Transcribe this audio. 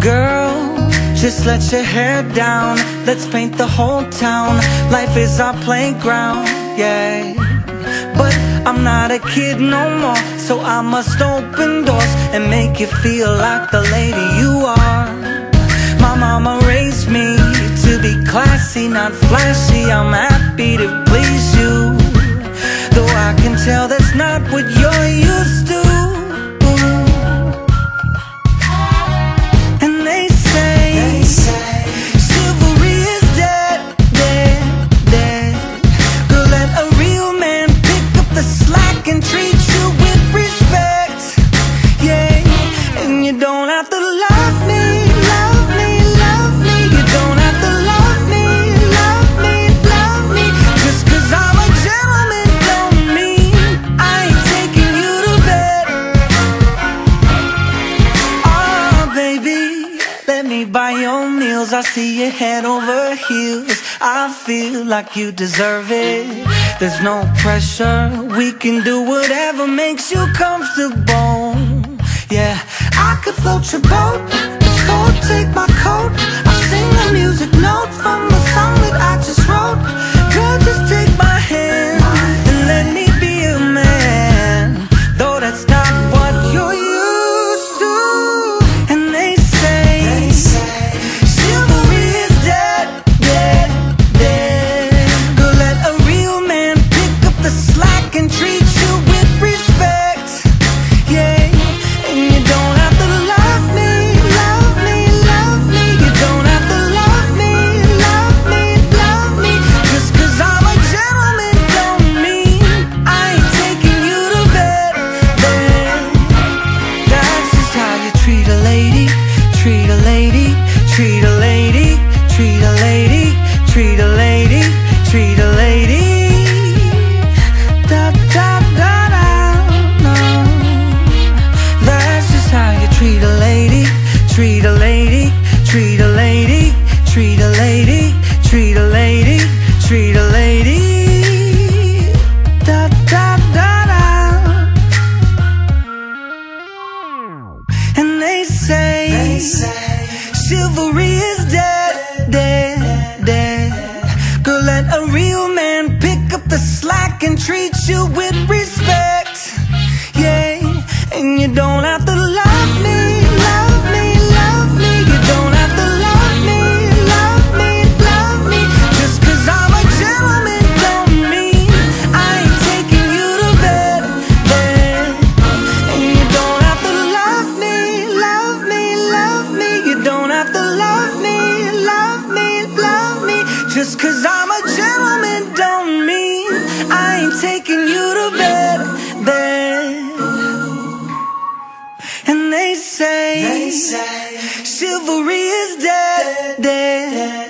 Girl, just let your hair down. Let's paint the whole town. Life is our playground, yeah. But I'm not a kid no more So I must open doors And make you feel like the lady you are. My mama raised me to be classy, not flashy. I'm happy to please you. Though I can tell that's not what you're used to buy your meals. I see you head over heels. I feel like you deserve it. There's no pressure. We can do whatever makes you comfortable. Yeah, I could float your boat. So take my coat. I sing a music and treat you with chivalry is dead, dead, dead. Girl, let a real man pick up the slack and treat you with respect. Just cause I'm a gentleman don't mean I ain't taking you to bed, bed. And they say, they say chivalry is dead, dead, dead.